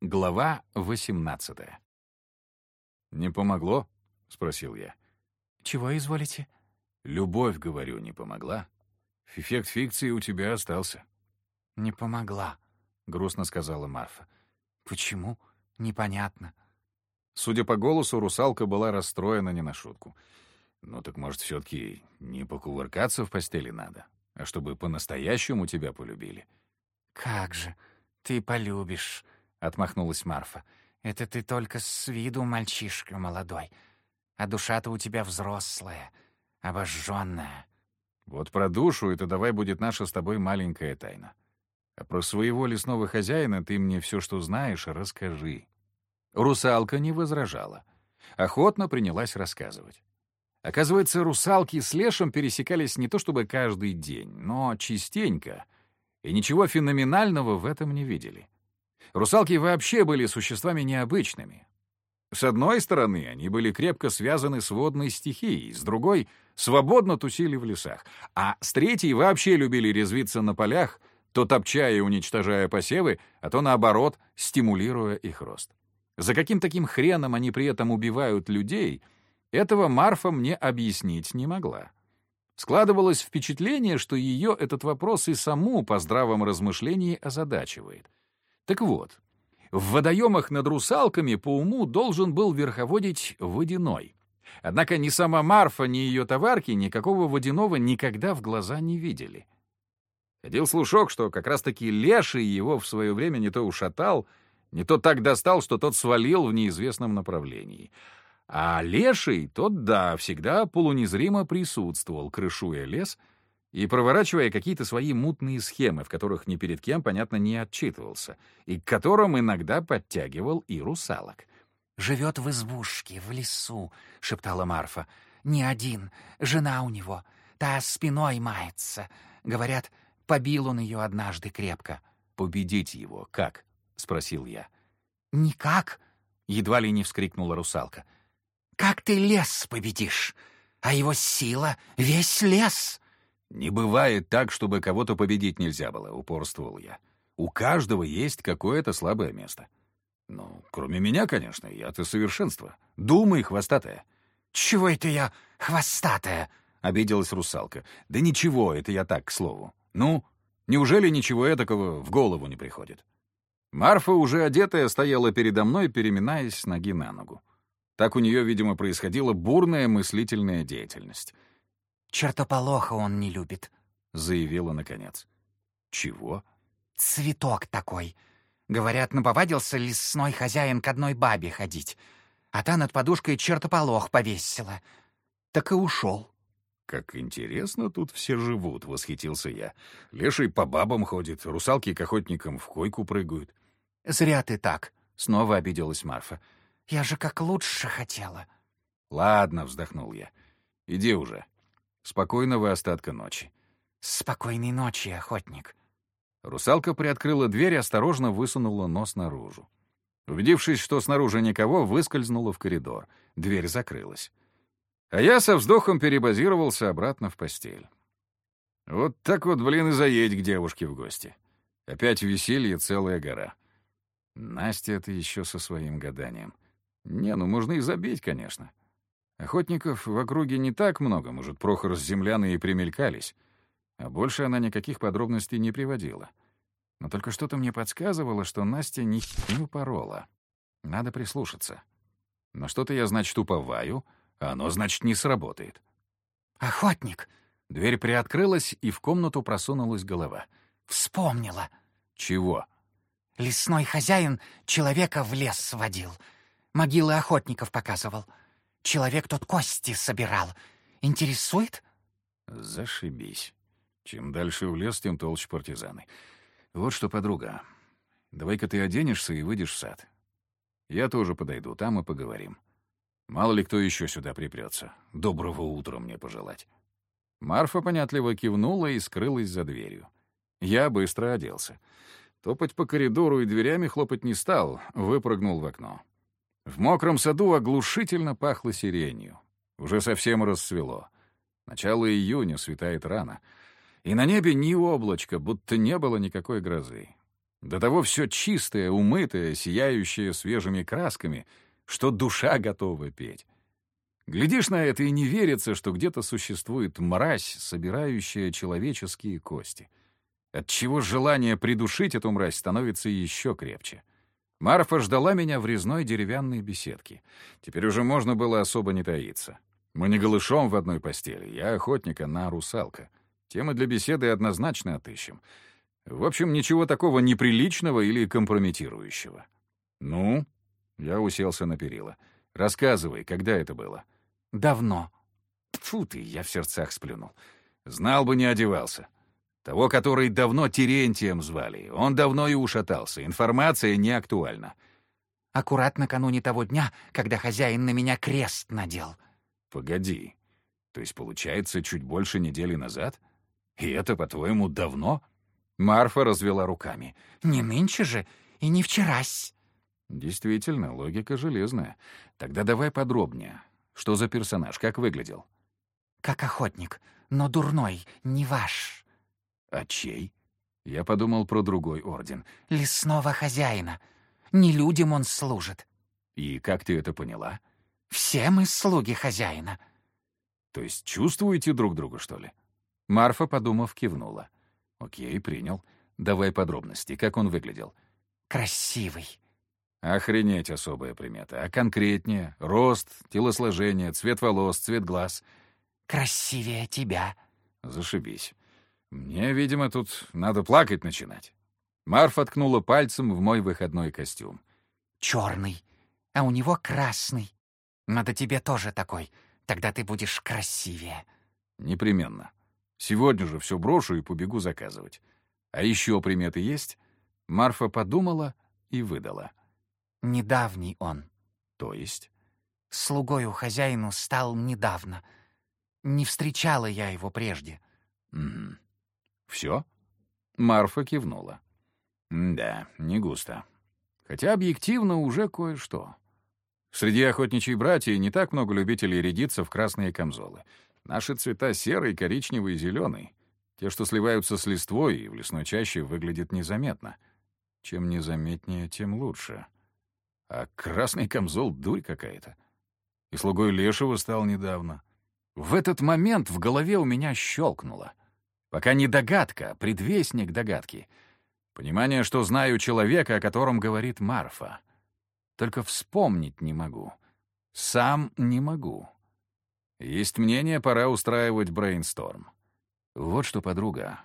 Глава 18 «Не помогло?» — спросил я. «Чего изволите?» «Любовь, говорю, не помогла. Эффект фикции у тебя остался». «Не помогла», — грустно сказала Марфа. «Почему? Непонятно». Судя по голосу, русалка была расстроена не на шутку. «Ну так, может, все-таки не покувыркаться в постели надо, а чтобы по-настоящему тебя полюбили?» «Как же, ты полюбишь», — отмахнулась Марфа. «Это ты только с виду мальчишка молодой, а душа-то у тебя взрослая, обожженная». «Вот про душу это давай будет наша с тобой маленькая тайна. А про своего лесного хозяина ты мне все, что знаешь, расскажи». Русалка не возражала. Охотно принялась рассказывать. Оказывается, русалки с Лешем пересекались не то чтобы каждый день, но частенько, и ничего феноменального в этом не видели. Русалки вообще были существами необычными. С одной стороны, они были крепко связаны с водной стихией, с другой — свободно тусили в лесах, а с третьей вообще любили резвиться на полях, то топча и уничтожая посевы, а то, наоборот, стимулируя их рост. За каким таким хреном они при этом убивают людей, этого Марфа мне объяснить не могла. Складывалось впечатление, что ее этот вопрос и саму по здравом размышлении озадачивает. Так вот, в водоемах над русалками по уму должен был верховодить водяной. Однако ни сама Марфа, ни ее товарки никакого водяного никогда в глаза не видели. Ходил слушок, что как раз-таки леший его в свое время не то ушатал, не то так достал, что тот свалил в неизвестном направлении. А леший, тот, да, всегда полунезримо присутствовал, крышуя лес и проворачивая какие-то свои мутные схемы, в которых ни перед кем, понятно, не отчитывался, и к которым иногда подтягивал и русалок. «Живет в избушке, в лесу», — шептала Марфа. «Не один, жена у него, та спиной мается. Говорят, побил он ее однажды крепко». «Победить его как?» — спросил я. «Никак!» — едва ли не вскрикнула русалка. «Как ты лес победишь? А его сила — весь лес!» «Не бывает так, чтобы кого-то победить нельзя было», — упорствовал я. «У каждого есть какое-то слабое место». «Ну, кроме меня, конечно, я-то совершенство. Думай, хвостатая». «Чего это я хвостатая?» — обиделась русалка. «Да ничего, это я так, к слову. Ну, неужели ничего этакого в голову не приходит?» Марфа, уже одетая, стояла передо мной, переминаясь с ноги на ногу. Так у нее, видимо, происходила бурная мыслительная деятельность. «Чертополоха он не любит», — заявила наконец. «Чего?» «Цветок такой. Говорят, наповадился лесной хозяин к одной бабе ходить, а та над подушкой чертополох повесила. Так и ушел». «Как интересно тут все живут», — восхитился я. «Леший по бабам ходит, русалки к охотникам в койку прыгают». «Зря ты так», — снова обиделась Марфа. «Я же как лучше хотела». «Ладно», — вздохнул я. «Иди уже. Спокойного остатка ночи». «Спокойной ночи, охотник». Русалка приоткрыла дверь и осторожно высунула нос наружу. Убедившись, что снаружи никого, выскользнула в коридор. Дверь закрылась. А я со вздохом перебазировался обратно в постель. Вот так вот, блин, и заедь к девушке в гости. Опять веселье целая гора. Настя это еще со своим гаданием. Не, ну можно и забить, конечно. Охотников в округе не так много, может, Прохор с земляны и примелькались. А больше она никаких подробностей не приводила. Но только что-то мне подсказывало, что Настя ни не упорола. Надо прислушаться. Но что-то я, значит, уповаю — оно, значит, не сработает. «Охотник!» Дверь приоткрылась, и в комнату просунулась голова. «Вспомнила!» «Чего?» «Лесной хозяин человека в лес сводил. Могилы охотников показывал. Человек тот кости собирал. Интересует?» «Зашибись. Чем дальше в лес, тем толще партизаны. Вот что, подруга, давай-ка ты оденешься и выйдешь в сад. Я тоже подойду, там и поговорим. Мало ли кто еще сюда припрется. Доброго утра мне пожелать. Марфа понятливо кивнула и скрылась за дверью. Я быстро оделся. Топать по коридору и дверями хлопать не стал, выпрыгнул в окно. В мокром саду оглушительно пахло сиренью. Уже совсем рассвело. Начало июня светает рано. И на небе ни облачка, будто не было никакой грозы. До того все чистое, умытое, сияющее свежими красками, что душа готова петь. Глядишь на это и не верится, что где-то существует мразь, собирающая человеческие кости. Отчего желание придушить эту мразь становится еще крепче. Марфа ждала меня в резной деревянной беседке. Теперь уже можно было особо не таиться. Мы не голышом в одной постели, я охотник, она русалка. Темы для беседы однозначно отыщем. В общем, ничего такого неприличного или компрометирующего. «Ну?» — я уселся на перила. «Рассказывай, когда это было?» «Давно». Фу ты, я в сердцах сплюнул. Знал бы, не одевался. Того, который давно Терентием звали. Он давно и ушатался. Информация не актуальна. Аккурат накануне того дня, когда хозяин на меня крест надел. Погоди. То есть, получается, чуть больше недели назад? И это, по-твоему, давно? Марфа развела руками. Не нынче же и не вчерась. Действительно, логика железная. Тогда давай подробнее. Что за персонаж, как выглядел? Как охотник, но дурной, не ваш. А чей? Я подумал про другой орден. Лесного хозяина. Не людям он служит. И как ты это поняла? Все мы слуги хозяина. То есть чувствуете друг друга, что ли? Марфа, подумав, кивнула. Окей, принял. Давай подробности. Как он выглядел? Красивый. Охренеть особая примета. А конкретнее? Рост, телосложение, цвет волос, цвет глаз. Красивее тебя. Зашибись. Мне, видимо, тут надо плакать начинать. Марфа ткнула пальцем в мой выходной костюм. Черный, а у него красный. Надо тебе тоже такой. Тогда ты будешь красивее. Непременно. Сегодня же все брошу и побегу заказывать. А еще приметы есть? Марфа подумала и выдала. Недавний он. То есть? Слугою хозяину стал недавно. Не встречала я его прежде. Угу. Все? Марфа кивнула. Да, не густо. Хотя объективно уже кое-что. Среди охотничьей братьев не так много любителей рядиться в красные камзолы. Наши цвета серый, коричневый и зеленый. Те, что сливаются с листвой и в лесной чаще, выглядят незаметно. Чем незаметнее, тем лучше. А красный камзол — дурь какая-то. И слугой Лешего стал недавно. В этот момент в голове у меня щелкнуло. Пока не догадка, а предвестник догадки. Понимание, что знаю человека, о котором говорит Марфа. Только вспомнить не могу. Сам не могу. Есть мнение, пора устраивать брейнсторм. Вот что, подруга.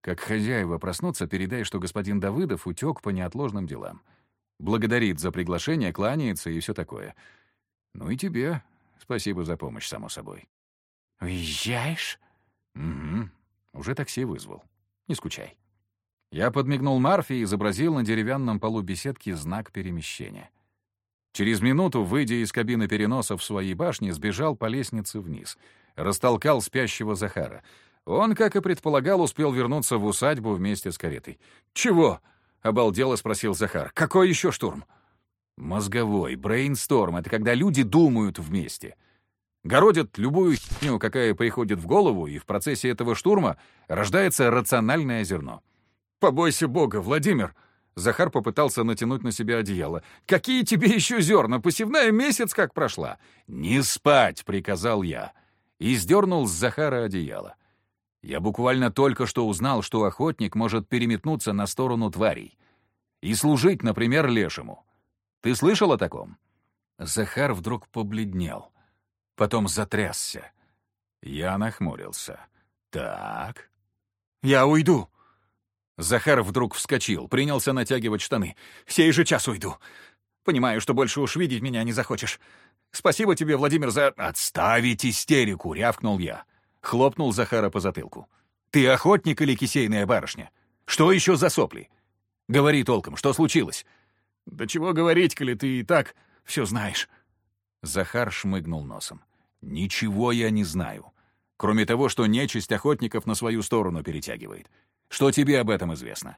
Как хозяева проснутся, передай, что господин Давыдов утек по неотложным делам. Благодарит за приглашение, кланяется и все такое. Ну и тебе спасибо за помощь, само собой. «Уезжаешь?» «Угу. Уже такси вызвал. Не скучай». Я подмигнул Марфе и изобразил на деревянном полу беседки знак перемещения. Через минуту, выйдя из кабины переноса в своей башне, сбежал по лестнице вниз. Растолкал спящего Захара. Он, как и предполагал, успел вернуться в усадьбу вместе с каретой. «Чего?» — обалдело спросил Захар. «Какой еще штурм?» «Мозговой, брейнсторм — это когда люди думают вместе. Городят любую хню, какая приходит в голову, и в процессе этого штурма рождается рациональное зерно. «Побойся Бога, Владимир!» Захар попытался натянуть на себя одеяло. «Какие тебе еще зерна? Посевная месяц как прошла!» «Не спать!» — приказал я. И сдернул с Захара одеяло. Я буквально только что узнал, что охотник может переметнуться на сторону тварей. И служить, например, лешему. Ты слышал о таком? Захар вдруг побледнел. Потом затрясся. Я нахмурился. «Так...» «Я уйду!» Захар вдруг вскочил, принялся натягивать штаны. «Сей же час уйду. Понимаю, что больше уж видеть меня не захочешь. Спасибо тебе, Владимир, за...» «Отставить истерику!» — рявкнул я. Хлопнул Захара по затылку. «Ты охотник или кисейная барышня? Что еще за сопли? Говори толком, что случилось?» «Да чего говорить, коли ты и так все знаешь?» Захар шмыгнул носом. «Ничего я не знаю, кроме того, что нечисть охотников на свою сторону перетягивает. Что тебе об этом известно?»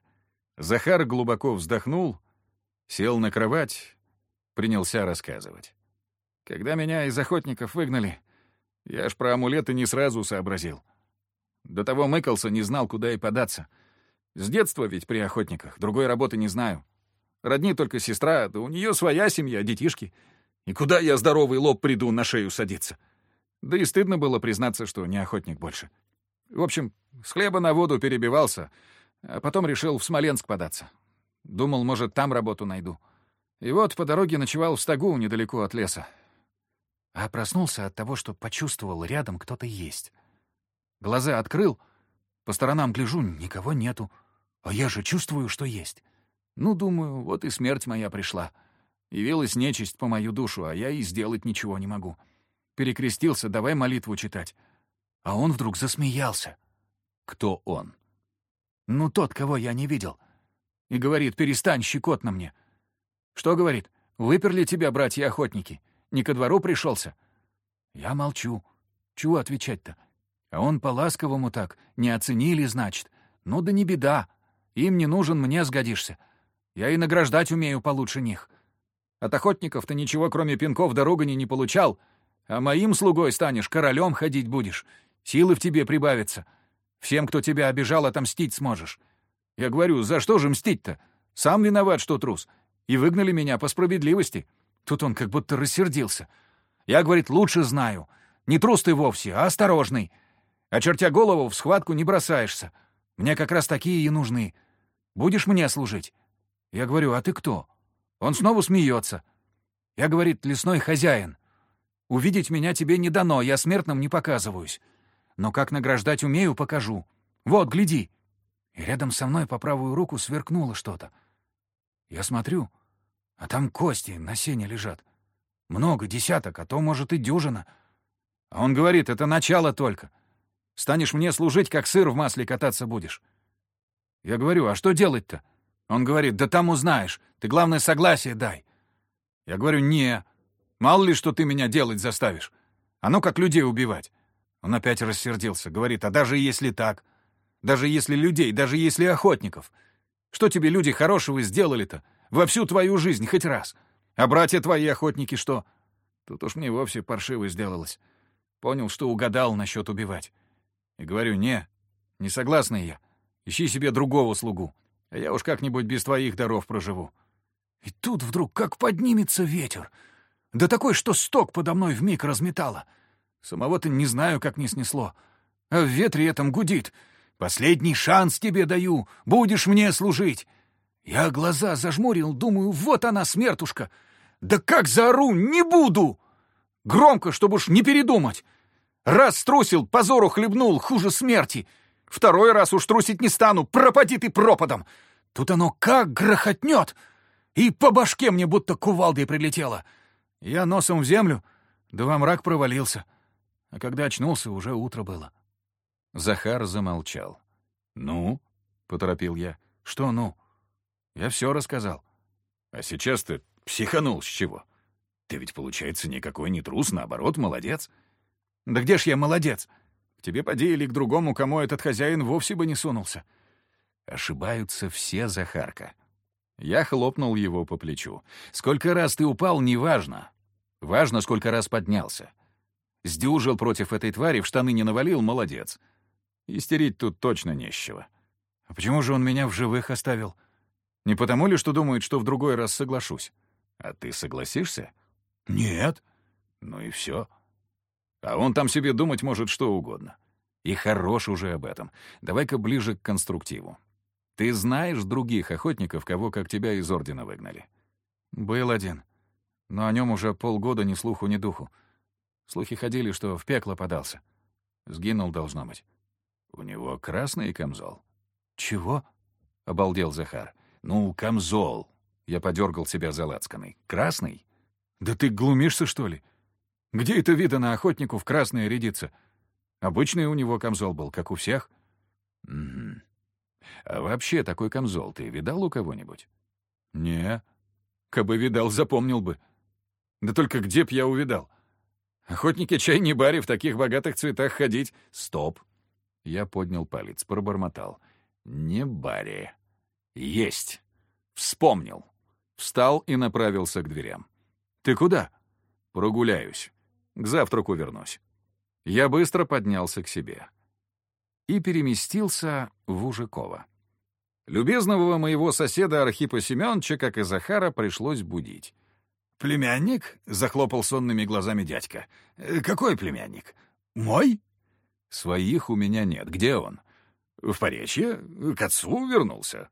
Захар глубоко вздохнул, сел на кровать, принялся рассказывать. «Когда меня из охотников выгнали, я ж про амулеты не сразу сообразил. До того мыкался, не знал, куда и податься. С детства ведь при охотниках, другой работы не знаю. Родни только сестра, да у нее своя семья, детишки. И куда я здоровый лоб приду на шею садиться? Да и стыдно было признаться, что не охотник больше. В общем, с хлеба на воду перебивался, а потом решил в Смоленск податься. Думал, может, там работу найду. И вот по дороге ночевал в стогу недалеко от леса. А проснулся от того, что почувствовал, рядом кто-то есть. Глаза открыл, по сторонам гляжу, никого нету. А я же чувствую, что есть. Ну, думаю, вот и смерть моя пришла. Явилась нечисть по мою душу, а я и сделать ничего не могу. Перекрестился, давай молитву читать. А он вдруг засмеялся. Кто он? Ну, тот, кого я не видел. И говорит, перестань, щекотно мне. Что говорит? Выперли тебя, братья-охотники? Не ко двору пришелся? Я молчу. Чего отвечать-то? А он по-ласковому так. Не оценили, значит. Ну да не беда. Им не нужен, мне сгодишься. Я и награждать умею получше них. От охотников ты ничего, кроме пинков дорогани, не получал. А моим слугой станешь, королем ходить будешь. Силы в тебе прибавятся. Всем, кто тебя обижал, отомстить сможешь. Я говорю, за что же мстить-то? Сам виноват, что трус. И выгнали меня по справедливости. Тут он как будто рассердился. Я, говорит, лучше знаю. Не трус ты вовсе, а осторожный. Очертя голову, в схватку не бросаешься. Мне как раз такие и нужны. Будешь мне служить? Я говорю, а ты кто? Он снова смеется. Я, говорит, лесной хозяин. Увидеть меня тебе не дано, я смертным не показываюсь. Но как награждать умею, покажу. Вот, гляди. И рядом со мной по правую руку сверкнуло что-то. Я смотрю, а там кости на сене лежат. Много, десяток, а то, может, и дюжина. А он говорит, это начало только. Станешь мне служить, как сыр в масле кататься будешь. Я говорю, а что делать-то? Он говорит, да там узнаешь. Ты, главное, согласие дай. Я говорю, не. Мало ли, что ты меня делать заставишь. А ну, как людей убивать. Он опять рассердился. Говорит, а даже если так? Даже если людей, даже если охотников. Что тебе люди хорошего сделали-то? Во всю твою жизнь хоть раз. А братья твои охотники что? Тут уж мне вовсе паршиво сделалось. Понял, что угадал насчет убивать. И говорю, не, не согласный я. Ищи себе другого слугу. А я уж как-нибудь без твоих даров проживу. И тут вдруг как поднимется ветер. Да такой, что сток подо мной вмиг разметало. Самого-то не знаю, как не снесло. А в ветре этом гудит. Последний шанс тебе даю. Будешь мне служить. Я глаза зажмурил, думаю, вот она, смертушка. Да как заору, не буду! Громко, чтобы уж не передумать. Раз струсил, позору хлебнул, хуже смерти. Второй раз уж трусить не стану, пропади ты пропадом. Тут оно как грохотнет, и по башке мне будто кувалдой прилетело. Я носом в землю, да во мрак провалился. А когда очнулся, уже утро было. Захар замолчал. «Ну?» — поторопил я. «Что «ну»?» Я все рассказал. А сейчас ты психанул с чего? Ты ведь, получается, никакой не трус, наоборот, молодец. Да где ж я молодец? Тебе поди или к другому, кому этот хозяин вовсе бы не сунулся. Ошибаются все, Захарка. Я хлопнул его по плечу. Сколько раз ты упал, неважно. Важно, сколько раз поднялся. Сдюжил против этой твари, в штаны не навалил, молодец. Истерить тут точно не с чего. А почему же он меня в живых оставил? Не потому ли, что думает, что в другой раз соглашусь? А ты согласишься? Нет. Ну и все. А он там себе думать может что угодно. И хорош уже об этом. Давай-ка ближе к конструктиву. Ты знаешь других охотников, кого как тебя из Ордена выгнали? Был один. Но о нем уже полгода ни слуху, ни духу. Слухи ходили, что в пекло подался. Сгинул, должно быть. У него красный камзол. Чего? — обалдел Захар. «Ну, камзол!» Я подергал себя за лацканой. «Красный? Да ты глумишься, что ли? Где это видано охотнику в красное рядиться? Обычный у него камзол был, как у всех». «Угу. А вообще такой камзол ты видал у кого-нибудь?» «Не. Кабы видал, запомнил бы. Да только где б я увидал? Охотники чай не баре в таких богатых цветах ходить. Стоп!» Я поднял палец, пробормотал. «Не баре». «Есть! Вспомнил!» Встал и направился к дверям. «Ты куда?» «Прогуляюсь. К завтраку вернусь». Я быстро поднялся к себе и переместился в Ужикова. Любезного моего соседа Архипа Семеновича, как и Захара, пришлось будить. «Племянник?» — захлопал сонными глазами дядька. «Э, «Какой племянник? Мой?» «Своих у меня нет. Где он?» «В Поречье. К отцу вернулся.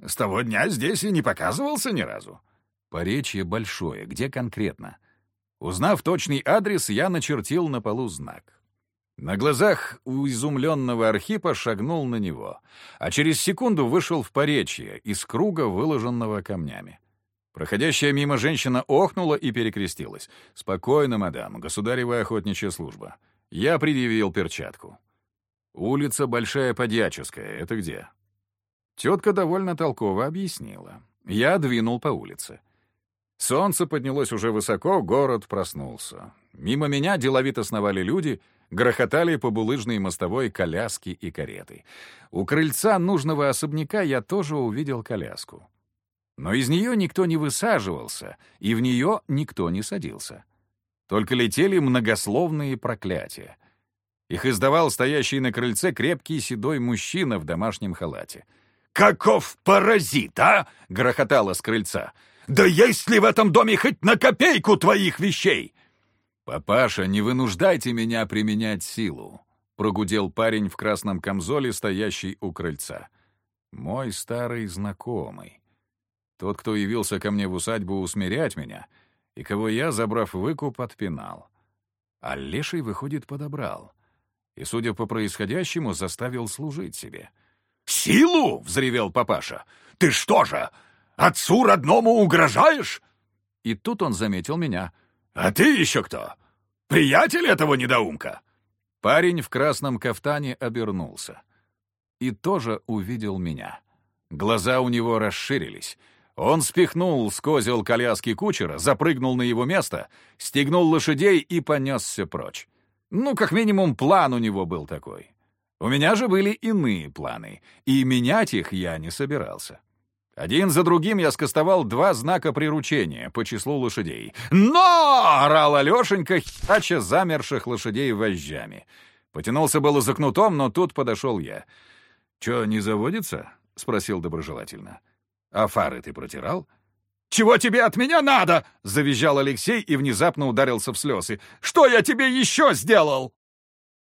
С того дня здесь и не показывался ни разу». «Поречье большое. Где конкретно?» Узнав точный адрес, я начертил на полу знак. На глазах у изумленного Архипа шагнул на него, а через секунду вышел в Поречье из круга, выложенного камнями. Проходящая мимо женщина охнула и перекрестилась. «Спокойно, мадам, государевая охотничья служба». Я предъявил перчатку. «Улица Большая Подьяческая. Это где?» Тетка довольно толково объяснила. Я двинул по улице. Солнце поднялось уже высоко, город проснулся. Мимо меня деловито сновали люди, грохотали по булыжной мостовой коляски и кареты. У крыльца нужного особняка я тоже увидел коляску. Но из нее никто не высаживался, и в нее никто не садился. Только летели многословные проклятия. Их издавал стоящий на крыльце крепкий седой мужчина в домашнем халате. «Каков паразит, а!» — грохотало с крыльца. «Да есть ли в этом доме хоть на копейку твоих вещей?» «Папаша, не вынуждайте меня применять силу», — прогудел парень в красном камзоле, стоящий у крыльца. «Мой старый знакомый». Тот, кто явился ко мне в усадьбу усмирять меня, и кого я, забрав выкуп, отпинал. А леший, выходит, подобрал. И, судя по происходящему, заставил служить себе. «Силу?» — взревел папаша. «Ты что же, отцу родному угрожаешь?» И тут он заметил меня. «А ты еще кто? Приятель этого недоумка?» Парень в красном кафтане обернулся. И тоже увидел меня. Глаза у него расширились — он спихнул с козел коляски кучера, запрыгнул на его место, стегнул лошадей и понесся прочь. Ну, как минимум, план у него был такой. У меня же были иные планы, и менять их я не собирался. Один за другим я скостовал два знака приручения по числу лошадей. «Но!» — орал Алешенька, хача замерших лошадей вожжами. Потянулся было за кнутом, но тут подошел я. «Чё, не заводится?» — спросил доброжелательно. — «А фары ты протирал?» «Чего тебе от меня надо?» — завизжал Алексей и внезапно ударился в слезы. «Что я тебе еще сделал?»